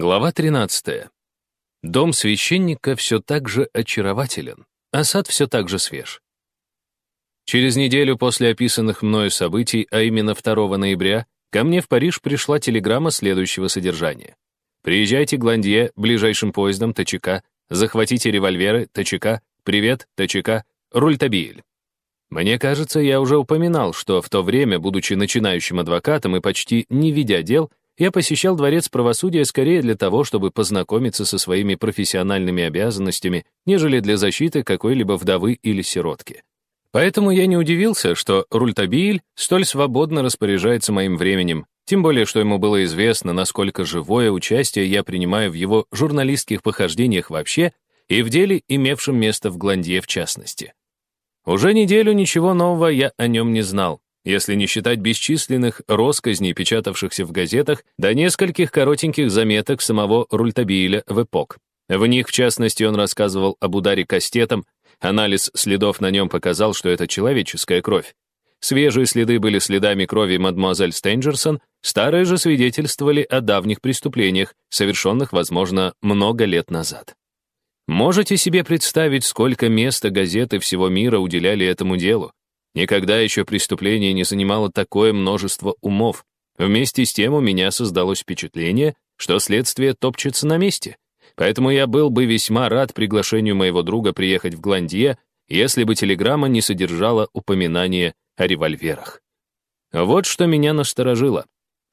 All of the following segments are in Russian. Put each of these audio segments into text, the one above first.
Глава 13. Дом священника все так же очарователен, а сад все так же свеж. Через неделю после описанных мною событий, а именно 2 ноября, ко мне в Париж пришла телеграмма следующего содержания. «Приезжайте Гландье ближайшим поездом ТЧК, захватите револьверы ТЧК, привет ТЧК, Рультабиль». Мне кажется, я уже упоминал, что в то время, будучи начинающим адвокатом и почти не ведя дел, я посещал дворец правосудия скорее для того, чтобы познакомиться со своими профессиональными обязанностями, нежели для защиты какой-либо вдовы или сиротки. Поэтому я не удивился, что Рультабиль столь свободно распоряжается моим временем, тем более, что ему было известно, насколько живое участие я принимаю в его журналистских похождениях вообще и в деле, имевшем место в Гландье в частности. Уже неделю ничего нового я о нем не знал, если не считать бесчисленных росказней, печатавшихся в газетах, до нескольких коротеньких заметок самого Рультабиля в эпок. В них, в частности, он рассказывал об ударе кастетом, анализ следов на нем показал, что это человеческая кровь. Свежие следы были следами крови мадемуазель Стенджерсон, старые же свидетельствовали о давних преступлениях, совершенных, возможно, много лет назад. Можете себе представить, сколько места газеты всего мира уделяли этому делу? Никогда еще преступление не занимало такое множество умов. Вместе с тем у меня создалось впечатление, что следствие топчется на месте. Поэтому я был бы весьма рад приглашению моего друга приехать в Гландье, если бы телеграмма не содержала упоминания о револьверах. Вот что меня насторожило.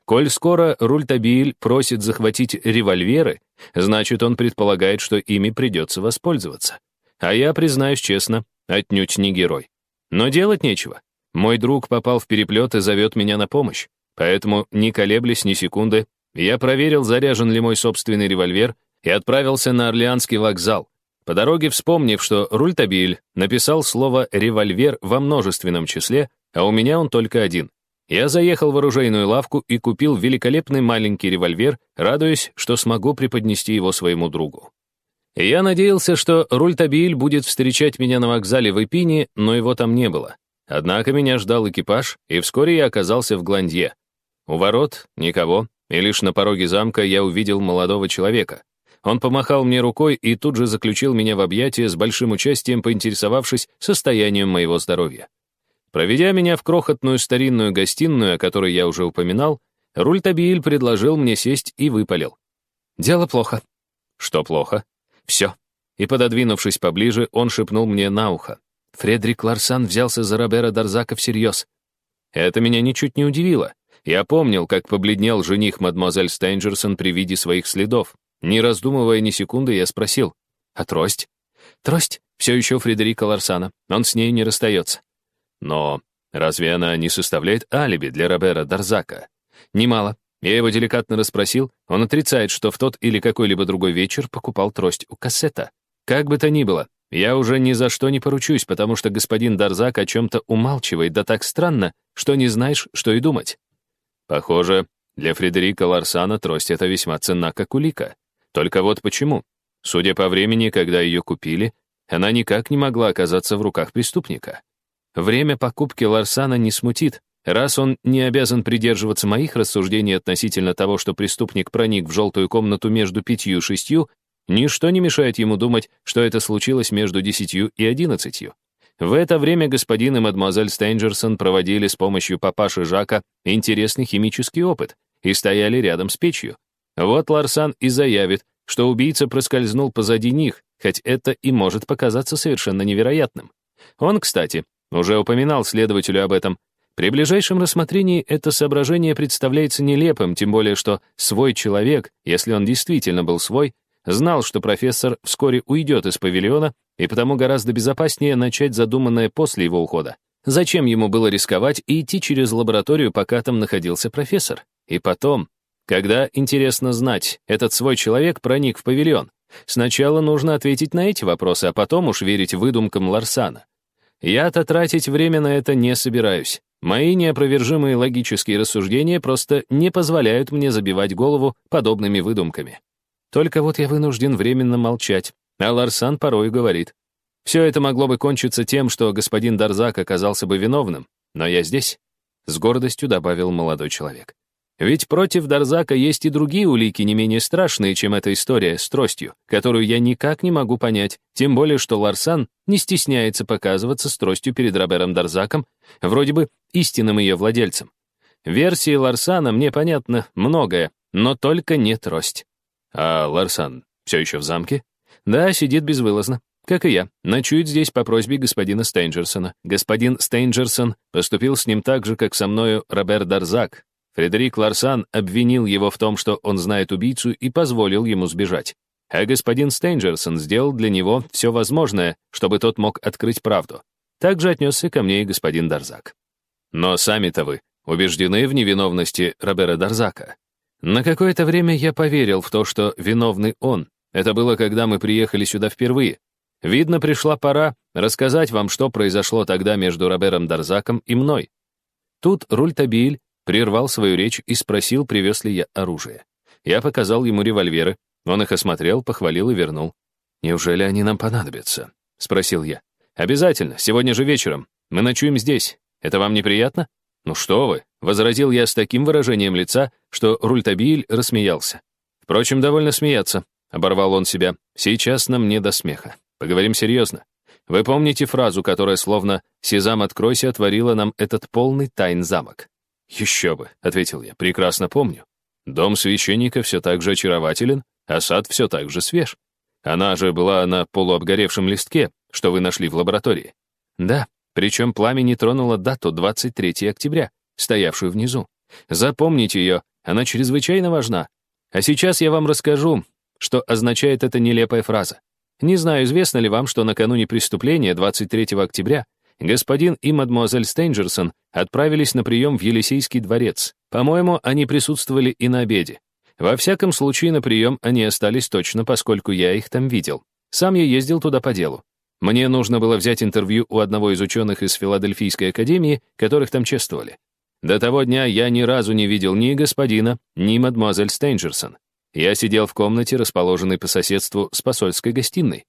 Коль скоро Рультабиль просит захватить револьверы, значит, он предполагает, что ими придется воспользоваться. А я, признаюсь честно, отнюдь не герой. Но делать нечего. Мой друг попал в переплет и зовет меня на помощь. Поэтому, не колеблясь ни секунды, я проверил, заряжен ли мой собственный револьвер, и отправился на Орлеанский вокзал. По дороге вспомнив, что Рультабиль написал слово «револьвер» во множественном числе, а у меня он только один. Я заехал в оружейную лавку и купил великолепный маленький револьвер, радуясь, что смогу преподнести его своему другу. Я надеялся, что Рультабиль будет встречать меня на вокзале в Эпине, но его там не было. Однако меня ждал экипаж, и вскоре я оказался в Гландье. У ворот никого, и лишь на пороге замка я увидел молодого человека. Он помахал мне рукой и тут же заключил меня в объятия с большим участием, поинтересовавшись состоянием моего здоровья. Проведя меня в крохотную старинную гостиную, о которой я уже упоминал, Рультабиль предложил мне сесть и выпалил. «Дело плохо». «Что плохо?» Все. И, пододвинувшись поближе, он шепнул мне на ухо. Фредерик Ларсан взялся за Робера Дарзака всерьез. Это меня ничуть не удивило. Я помнил, как побледнел жених мадемуазель Стейнджерсон при виде своих следов. Не раздумывая ни секунды, я спросил. «А трость?» «Трость все еще Фредерика Ларсана. Он с ней не расстается». «Но разве она не составляет алиби для Робера Дарзака?» «Немало. Я его деликатно расспросил, он отрицает, что в тот или какой-либо другой вечер покупал трость у кассета. Как бы то ни было, я уже ни за что не поручусь, потому что господин Дарзак о чем-то умалчивает, да так странно, что не знаешь, что и думать. Похоже, для Фредерика Ларсана трость эта весьма ценна, как улика. Только вот почему. Судя по времени, когда ее купили, она никак не могла оказаться в руках преступника. Время покупки Ларсана не смутит, Раз он не обязан придерживаться моих рассуждений относительно того, что преступник проник в желтую комнату между пятью и шестью, ничто не мешает ему думать, что это случилось между десятью и одиннадцатью. В это время господин и мадемуазель Стейнджерсон проводили с помощью папаши Жака интересный химический опыт и стояли рядом с печью. Вот Ларсан и заявит, что убийца проскользнул позади них, хоть это и может показаться совершенно невероятным. Он, кстати, уже упоминал следователю об этом, при ближайшем рассмотрении это соображение представляется нелепым, тем более что свой человек, если он действительно был свой, знал, что профессор вскоре уйдет из павильона, и потому гораздо безопаснее начать задуманное после его ухода. Зачем ему было рисковать и идти через лабораторию, пока там находился профессор? И потом, когда, интересно знать, этот свой человек проник в павильон, сначала нужно ответить на эти вопросы, а потом уж верить выдумкам Ларсана. Я-то тратить время на это не собираюсь. Мои неопровержимые логические рассуждения просто не позволяют мне забивать голову подобными выдумками. Только вот я вынужден временно молчать, а Ларсан порой говорит. Все это могло бы кончиться тем, что господин Дарзак оказался бы виновным, но я здесь, — с гордостью добавил молодой человек. Ведь против Дарзака есть и другие улики, не менее страшные, чем эта история с тростью, которую я никак не могу понять, тем более, что Ларсан не стесняется показываться с тростью перед Робером Дарзаком, вроде бы истинным ее владельцем. Версии Ларсана мне понятно многое, но только не трость. А Ларсан все еще в замке? Да, сидит безвылазно. Как и я, ночует здесь по просьбе господина Стейнджерсона. Господин Стейнджерсон поступил с ним так же, как со мною Робер Дарзак, Фредерик Ларсан обвинил его в том, что он знает убийцу и позволил ему сбежать. А господин Стейнджерсон сделал для него все возможное, чтобы тот мог открыть правду. Также отнесся ко мне и господин Дарзак. Но сами-то вы убеждены в невиновности Робера Дарзака. На какое-то время я поверил в то, что виновный он. Это было, когда мы приехали сюда впервые. Видно, пришла пора рассказать вам, что произошло тогда между Робером Дарзаком и мной. Тут Рультабиль прервал свою речь и спросил, привез ли я оружие. Я показал ему револьверы, он их осмотрел, похвалил и вернул. «Неужели они нам понадобятся?» — спросил я. «Обязательно, сегодня же вечером. Мы ночуем здесь. Это вам неприятно?» «Ну что вы», — возразил я с таким выражением лица, что Рультабиль рассмеялся. Впрочем, довольно смеяться, — оборвал он себя. «Сейчас нам не до смеха. Поговорим серьезно. Вы помните фразу, которая словно «Сезам, откройся» отворила нам этот полный тайн замок? «Еще бы», — ответил я, — «прекрасно помню. Дом священника все так же очарователен, а сад все так же свеж. Она же была на полуобгоревшем листке, что вы нашли в лаборатории. Да, причем пламя не тронуло дату 23 октября, стоявшую внизу. Запомните ее, она чрезвычайно важна. А сейчас я вам расскажу, что означает эта нелепая фраза. Не знаю, известно ли вам, что накануне преступления, 23 октября, господин и мадемуазель Стейнджерсон отправились на прием в Елисейский дворец. По-моему, они присутствовали и на обеде. Во всяком случае, на прием они остались точно, поскольку я их там видел. Сам я ездил туда по делу. Мне нужно было взять интервью у одного из ученых из Филадельфийской академии, которых там чествовали. До того дня я ни разу не видел ни господина, ни мадемуазель Стейнджерсон. Я сидел в комнате, расположенной по соседству с посольской гостиной.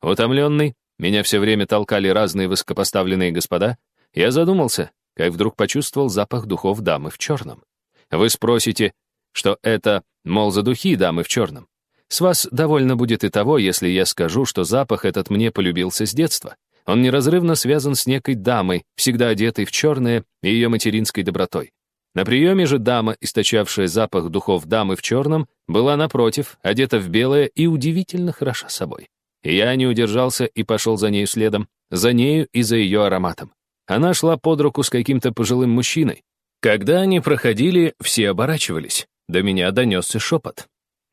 Утомленный, меня все время толкали разные высокопоставленные господа, я задумался, как вдруг почувствовал запах духов дамы в черном. Вы спросите, что это, мол, за духи дамы в черном. С вас довольно будет и того, если я скажу, что запах этот мне полюбился с детства. Он неразрывно связан с некой дамой, всегда одетой в черное и ее материнской добротой. На приеме же дама, источавшая запах духов дамы в черном, была, напротив, одета в белое и удивительно хороша собой. Я не удержался и пошел за нею следом, за нею и за ее ароматом. Она шла под руку с каким-то пожилым мужчиной. Когда они проходили, все оборачивались. До меня донесся шепот.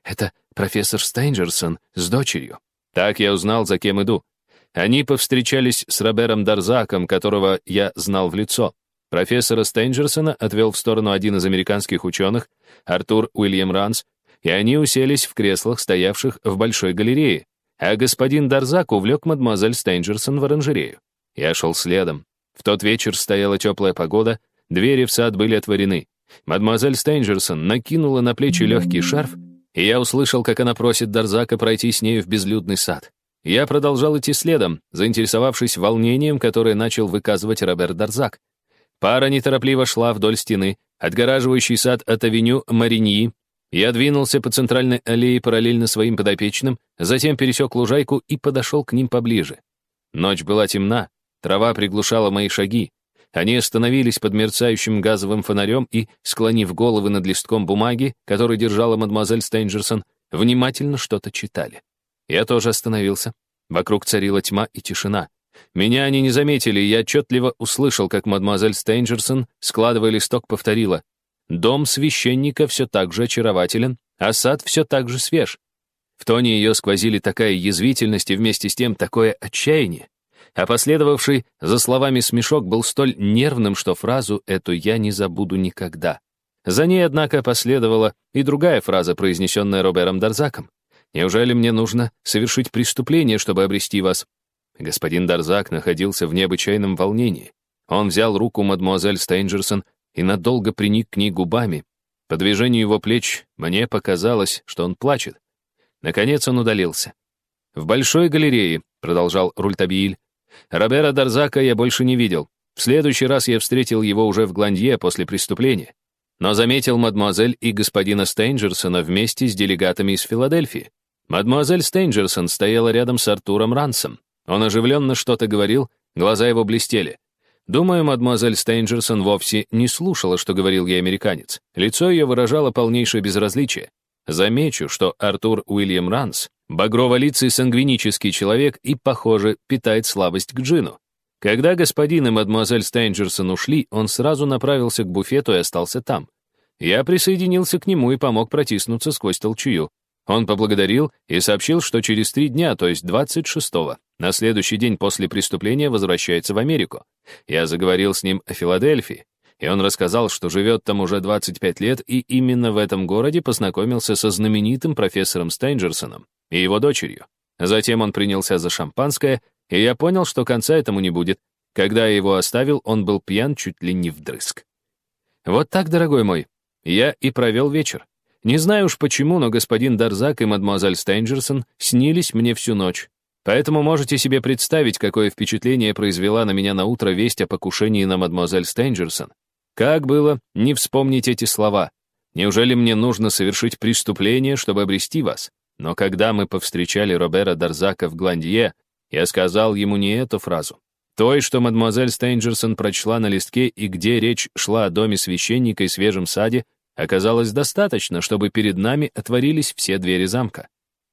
«Это профессор Стейнджерсон с дочерью». Так я узнал, за кем иду. Они повстречались с Робером Дарзаком, которого я знал в лицо. Профессора Стейнджерсона отвел в сторону один из американских ученых, Артур Уильям Ранс, и они уселись в креслах, стоявших в большой галерее, а господин Дарзак увлек мадемуазель Стейнджерсон в оранжерею. Я шел следом. В тот вечер стояла теплая погода, двери в сад были отворены. Мадемуазель Стейнджерсон накинула на плечи легкий шарф, и я услышал, как она просит Дарзака пройти с нею в безлюдный сад. Я продолжал идти следом, заинтересовавшись волнением, которое начал выказывать Роберт Дарзак. Пара неторопливо шла вдоль стены, отгораживающий сад от авеню Мариньи. Я двинулся по центральной аллее параллельно своим подопечным, затем пересек лужайку и подошел к ним поближе. Ночь была темна, Трава приглушала мои шаги. Они остановились под мерцающим газовым фонарем и, склонив головы над листком бумаги, который держала мадемуазель Стейнджерсон, внимательно что-то читали. Я тоже остановился. Вокруг царила тьма и тишина. Меня они не заметили, и я отчетливо услышал, как мадемуазель Стейнджерсон, складывая листок, повторила. «Дом священника все так же очарователен, а сад все так же свеж». В тоне ее сквозили такая язвительность и вместе с тем такое отчаяние, а последовавший за словами смешок был столь нервным, что фразу эту я не забуду никогда. За ней, однако, последовала и другая фраза, произнесенная Робером Дарзаком. «Неужели мне нужно совершить преступление, чтобы обрести вас?» Господин Дарзак находился в необычайном волнении. Он взял руку мадмуазель Стейнджерсон и надолго приник к ней губами. По движению его плеч мне показалось, что он плачет. Наконец он удалился. «В большой галерее», — продолжал Рультабиль, Робера Дарзака я больше не видел. В следующий раз я встретил его уже в Гландье после преступления. но заметил мадемуазель и господина Стейнджерсона вместе с делегатами из Филадельфии. Мадемуазель Стейнджерсон стояла рядом с Артуром Рансом. Он оживленно что-то говорил, глаза его блестели. Думаю, мадемуазель Стейнджерсон вовсе не слушала, что говорил ей американец. Лицо ее выражало полнейшее безразличие. Замечу, что Артур Уильям Ранс — багрово-лицый сангвинический человек и, похоже, питает слабость к джину. Когда господин и мадемуазель Стейнджерсон ушли, он сразу направился к буфету и остался там. Я присоединился к нему и помог протиснуться сквозь толчую. Он поблагодарил и сообщил, что через три дня, то есть 26-го, на следующий день после преступления возвращается в Америку. Я заговорил с ним о Филадельфии, и он рассказал, что живет там уже 25 лет и именно в этом городе познакомился со знаменитым профессором Стейнджерсоном и его дочерью. Затем он принялся за шампанское, и я понял, что конца этому не будет. Когда я его оставил, он был пьян чуть ли не вдрызг. Вот так, дорогой мой, я и провел вечер. Не знаю уж почему, но господин Дарзак и мадемуазель Стейнджерсон снились мне всю ночь. Поэтому можете себе представить, какое впечатление произвела на меня на утро весть о покушении на мадемуазель Стейнджерсон. Как было не вспомнить эти слова? Неужели мне нужно совершить преступление, чтобы обрести вас? Но когда мы повстречали Робера Дарзака в Гландье, я сказал ему не эту фразу. Той, что мадемуазель Стейнджерсон прочла на листке и где речь шла о доме священника и свежем саде, оказалось достаточно, чтобы перед нами отворились все двери замка.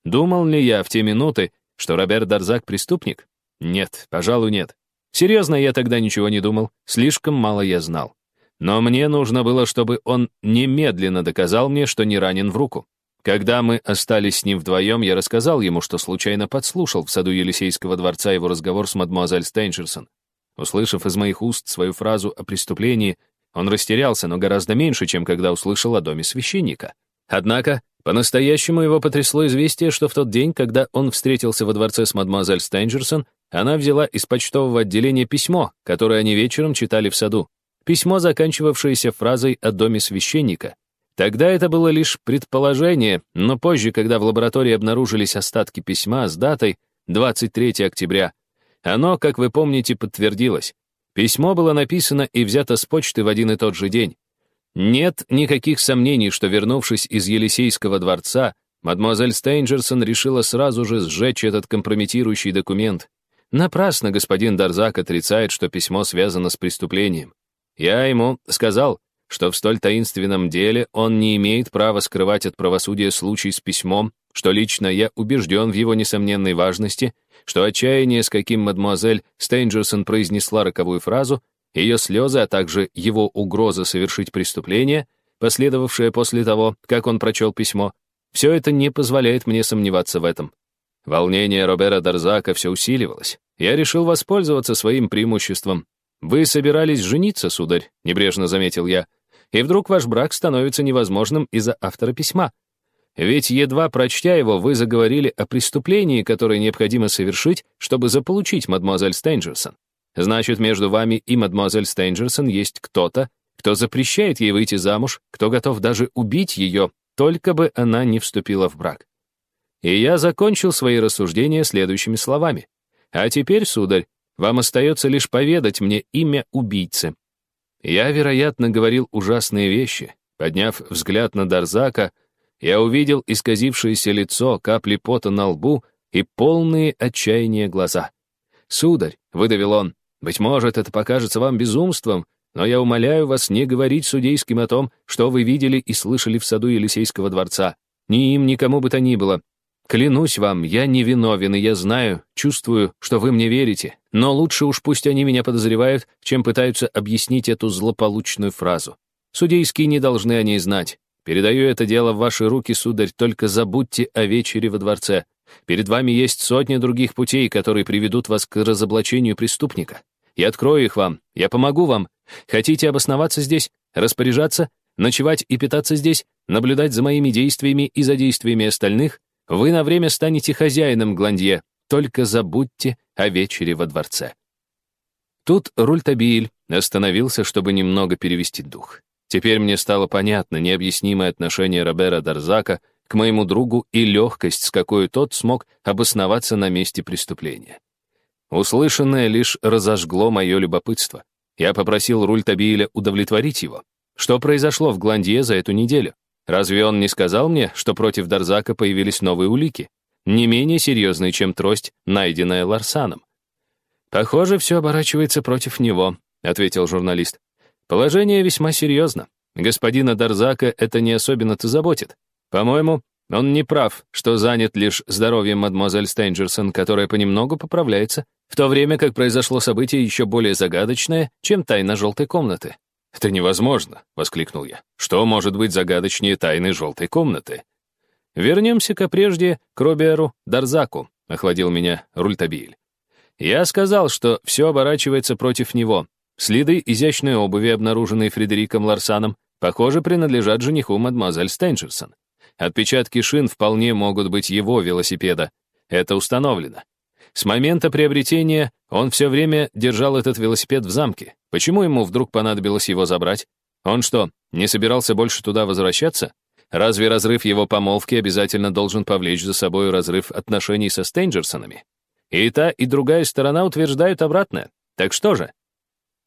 Думал ли я в те минуты, что Роберт Дарзак преступник? Нет, пожалуй, нет. Серьезно, я тогда ничего не думал, слишком мало я знал. Но мне нужно было, чтобы он немедленно доказал мне, что не ранен в руку. Когда мы остались с ним вдвоем, я рассказал ему, что случайно подслушал в саду Елисейского дворца его разговор с мадмуазель Стейнджерсон. Услышав из моих уст свою фразу о преступлении, он растерялся, но гораздо меньше, чем когда услышал о доме священника. Однако, по-настоящему его потрясло известие, что в тот день, когда он встретился во дворце с мадемуазель Стейнджерсон, она взяла из почтового отделения письмо, которое они вечером читали в саду. Письмо, заканчивавшееся фразой о доме священника. Тогда это было лишь предположение, но позже, когда в лаборатории обнаружились остатки письма с датой 23 октября, оно, как вы помните, подтвердилось. Письмо было написано и взято с почты в один и тот же день. Нет никаких сомнений, что, вернувшись из Елисейского дворца, мадемуазель Стейнджерсон решила сразу же сжечь этот компрометирующий документ. Напрасно господин Дарзак отрицает, что письмо связано с преступлением. Я ему сказал, что в столь таинственном деле он не имеет права скрывать от правосудия случай с письмом, что лично я убежден в его несомненной важности — что отчаяние, с каким мадемуазель Стейнджерсон произнесла роковую фразу, ее слезы, а также его угроза совершить преступление, последовавшее после того, как он прочел письмо, все это не позволяет мне сомневаться в этом. Волнение Робера Дарзака все усиливалось. Я решил воспользоваться своим преимуществом. «Вы собирались жениться, сударь», — небрежно заметил я, «и вдруг ваш брак становится невозможным из-за автора письма. Ведь, едва прочтя его, вы заговорили о преступлении, которое необходимо совершить, чтобы заполучить мадемуазель Стейнджерсон. Значит, между вами и мадемуазель Стейнджерсон есть кто-то, кто запрещает ей выйти замуж, кто готов даже убить ее, только бы она не вступила в брак. И я закончил свои рассуждения следующими словами. А теперь, сударь, вам остается лишь поведать мне имя убийцы. Я, вероятно, говорил ужасные вещи. Подняв взгляд на Дарзака, я увидел исказившееся лицо, капли пота на лбу и полные отчаяния глаза. «Сударь», — выдавил он, — «быть может, это покажется вам безумством, но я умоляю вас не говорить судейским о том, что вы видели и слышали в саду Елисейского дворца. Ни им, ни кому бы то ни было. Клянусь вам, я не виновен, и я знаю, чувствую, что вы мне верите. Но лучше уж пусть они меня подозревают, чем пытаются объяснить эту злополучную фразу. Судейские не должны о ней знать. Передаю это дело в ваши руки, сударь, только забудьте о вечере во дворце. Перед вами есть сотни других путей, которые приведут вас к разоблачению преступника. Я открою их вам, я помогу вам. Хотите обосноваться здесь, распоряжаться, ночевать и питаться здесь, наблюдать за моими действиями и за действиями остальных? Вы на время станете хозяином Гландье, только забудьте о вечере во дворце. Тут Рультабиль остановился, чтобы немного перевести дух. Теперь мне стало понятно необъяснимое отношение Робера Дарзака к моему другу и легкость, с какой тот смог обосноваться на месте преступления. Услышанное лишь разожгло мое любопытство. Я попросил Рультабиля удовлетворить его. Что произошло в Гландье за эту неделю? Разве он не сказал мне, что против Дарзака появились новые улики? Не менее серьезные, чем трость, найденная Ларсаном. «Похоже, все оборачивается против него», — ответил журналист. «Положение весьма серьезно. Господина Дарзака это не особенно-то заботит. По-моему, он не прав, что занят лишь здоровьем мадемуазель Стейнджерсон, которая понемногу поправляется, в то время как произошло событие еще более загадочное, чем тайна желтой комнаты. «Это невозможно!» — воскликнул я. «Что может быть загадочнее тайны желтой комнаты?» «Вернемся-ка прежде к Роберу Дарзаку», — охладил меня Рультабиль. «Я сказал, что все оборачивается против него. Следы изящной обуви, обнаруженные Фредериком Ларсаном, похоже, принадлежат жениху мадемуазель Стенджерсон. Отпечатки шин вполне могут быть его велосипеда. Это установлено. С момента приобретения он все время держал этот велосипед в замке. Почему ему вдруг понадобилось его забрать? Он что, не собирался больше туда возвращаться? Разве разрыв его помолвки обязательно должен повлечь за собой разрыв отношений со Стейнджерсонами? И та, и другая сторона утверждают обратное. Так что же?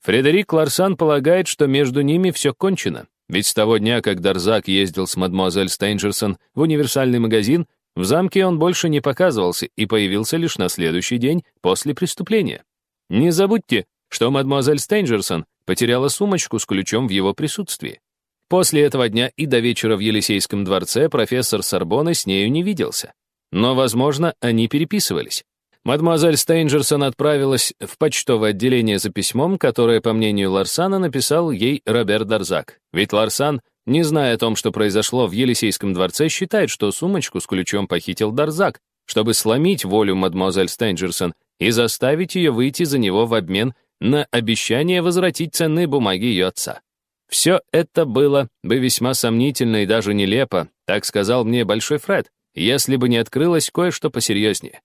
Фредерик Ларсан полагает, что между ними все кончено. Ведь с того дня, как Дарзак ездил с мадемуазель Стейнджерсон в универсальный магазин, в замке он больше не показывался и появился лишь на следующий день после преступления. Не забудьте, что мадемуазель Стейнджерсон потеряла сумочку с ключом в его присутствии. После этого дня и до вечера в Елисейском дворце профессор Сорбонны с нею не виделся. Но, возможно, они переписывались. Мадемуазель Стейнджерсон отправилась в почтовое отделение за письмом, которое, по мнению Ларсана, написал ей Роберт Дарзак. Ведь Ларсан, не зная о том, что произошло в Елисейском дворце, считает, что сумочку с ключом похитил Дарзак, чтобы сломить волю мадемуазель Стейнджерсон и заставить ее выйти за него в обмен на обещание возвратить ценные бумаги ее отца. Все это было бы весьма сомнительно и даже нелепо, так сказал мне Большой Фред, если бы не открылось кое-что посерьезнее.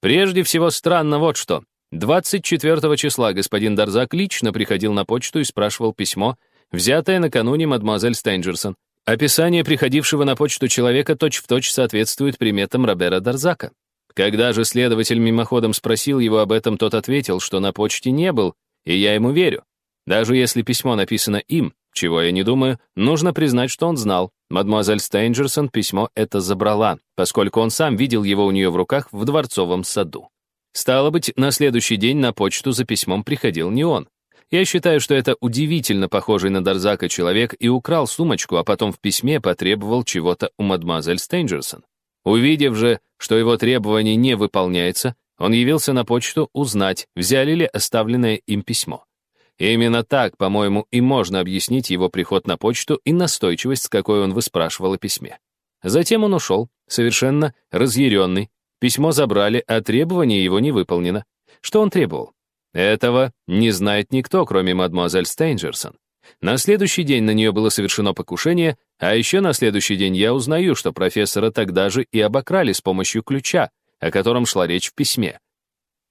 Прежде всего странно вот что. 24 числа господин Дарзак лично приходил на почту и спрашивал письмо, взятое накануне мадемуазель Стейнджерсон. Описание приходившего на почту человека точь-в-точь точь соответствует приметам Робера Дарзака. Когда же следователь мимоходом спросил его об этом, тот ответил, что на почте не был, и я ему верю. Даже если письмо написано им, чего я не думаю, нужно признать, что он знал. Мадемуазель Стейнджерсон письмо это забрала, поскольку он сам видел его у нее в руках в дворцовом саду. Стало быть, на следующий день на почту за письмом приходил не он. Я считаю, что это удивительно похожий на Дарзака человек и украл сумочку, а потом в письме потребовал чего-то у мадемуазель Стейнджерсон. Увидев же, что его требование не выполняется, он явился на почту узнать, взяли ли оставленное им письмо. И именно так, по-моему, и можно объяснить его приход на почту и настойчивость, с какой он выспрашивал о письме. Затем он ушел, совершенно разъяренный. Письмо забрали, а требование его не выполнено. Что он требовал? Этого не знает никто, кроме мадемуазель Стейнджерсон. На следующий день на нее было совершено покушение, а еще на следующий день я узнаю, что профессора тогда же и обокрали с помощью ключа, о котором шла речь в письме.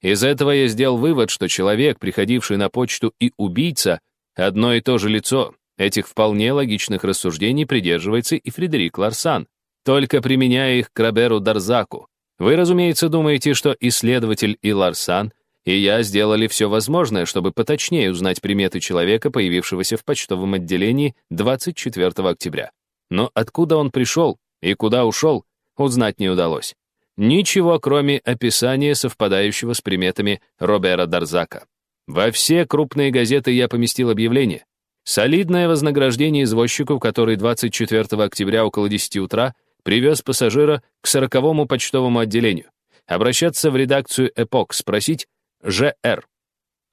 Из этого я сделал вывод, что человек, приходивший на почту, и убийца — одно и то же лицо. Этих вполне логичных рассуждений придерживается и Фредерик Ларсан, только применяя их к Роберу Дарзаку. Вы, разумеется, думаете, что исследователь и Ларсан, и я сделали все возможное, чтобы поточнее узнать приметы человека, появившегося в почтовом отделении 24 октября. Но откуда он пришел и куда ушел, узнать не удалось. Ничего, кроме описания, совпадающего с приметами Робера Дарзака. Во все крупные газеты я поместил объявление. Солидное вознаграждение извозчику, который 24 октября около 10 утра привез пассажира к 40-му почтовому отделению. Обращаться в редакцию «Эпок», спросить «ЖР».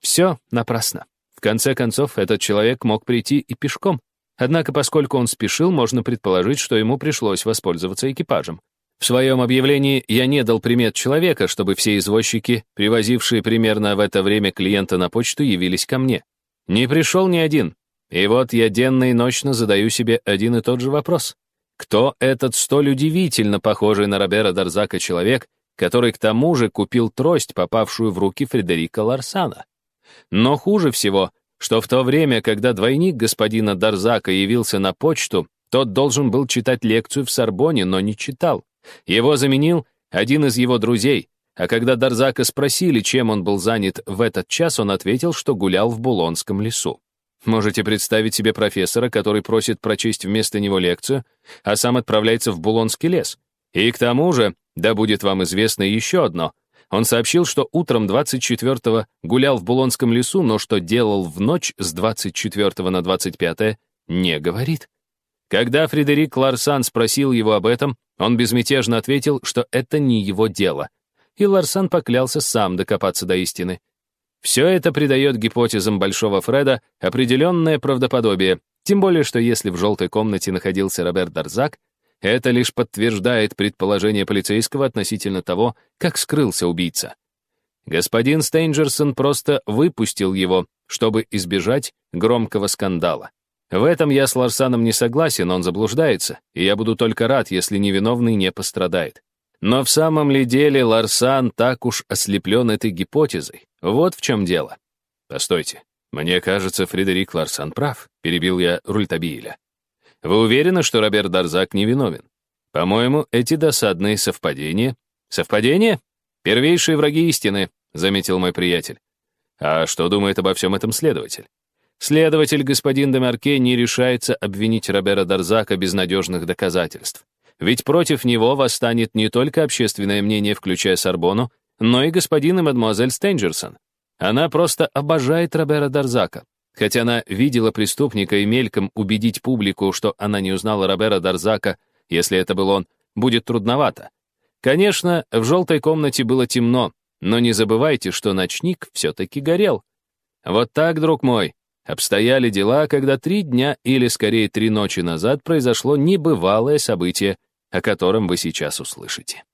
Все напрасно. В конце концов, этот человек мог прийти и пешком. Однако, поскольку он спешил, можно предположить, что ему пришлось воспользоваться экипажем. В своем объявлении я не дал примет человека, чтобы все извозчики, привозившие примерно в это время клиента на почту, явились ко мне. Не пришел ни один. И вот я денно и ночно задаю себе один и тот же вопрос. Кто этот столь удивительно похожий на Робера Дарзака человек, который к тому же купил трость, попавшую в руки Фредерика Ларсана? Но хуже всего, что в то время, когда двойник господина Дарзака явился на почту, тот должен был читать лекцию в Сорбоне, но не читал. Его заменил один из его друзей, а когда Дарзака спросили, чем он был занят в этот час, он ответил, что гулял в Булонском лесу. Можете представить себе профессора, который просит прочесть вместо него лекцию, а сам отправляется в Булонский лес. И к тому же, да будет вам известно еще одно. Он сообщил, что утром 24-го гулял в Булонском лесу, но что делал в ночь с 24 на 25 не говорит. Когда Фредерик Ларсан спросил его об этом, он безмятежно ответил, что это не его дело. И Ларсан поклялся сам докопаться до истины. Все это придает гипотезам Большого Фреда определенное правдоподобие, тем более, что если в желтой комнате находился Роберт Дарзак, это лишь подтверждает предположение полицейского относительно того, как скрылся убийца. Господин Стейнджерсон просто выпустил его, чтобы избежать громкого скандала. В этом я с Ларсаном не согласен, он заблуждается, и я буду только рад, если невиновный не пострадает. Но в самом ли деле Ларсан так уж ослеплен этой гипотезой? Вот в чем дело. Постойте, мне кажется, Фредерик Ларсан прав, перебил я Рультабиеля. Вы уверены, что Роберт Дарзак невиновен? По-моему, эти досадные совпадения... Совпадения? Первейшие враги истины, заметил мой приятель. А что думает обо всем этом следователь? Следователь господин Демарке не решается обвинить Робера Дарзака без надежных доказательств. Ведь против него восстанет не только общественное мнение, включая Сорбону, но и господин и мадемуазель Стенджерсон. Она просто обожает Робера Дарзака. Хотя она видела преступника и мельком убедить публику, что она не узнала Робера Дарзака, если это был он, будет трудновато. Конечно, в желтой комнате было темно, но не забывайте, что ночник все-таки горел. Вот так, друг мой, обстояли дела, когда три дня или скорее три ночи назад произошло небывалое событие, о котором вы сейчас услышите.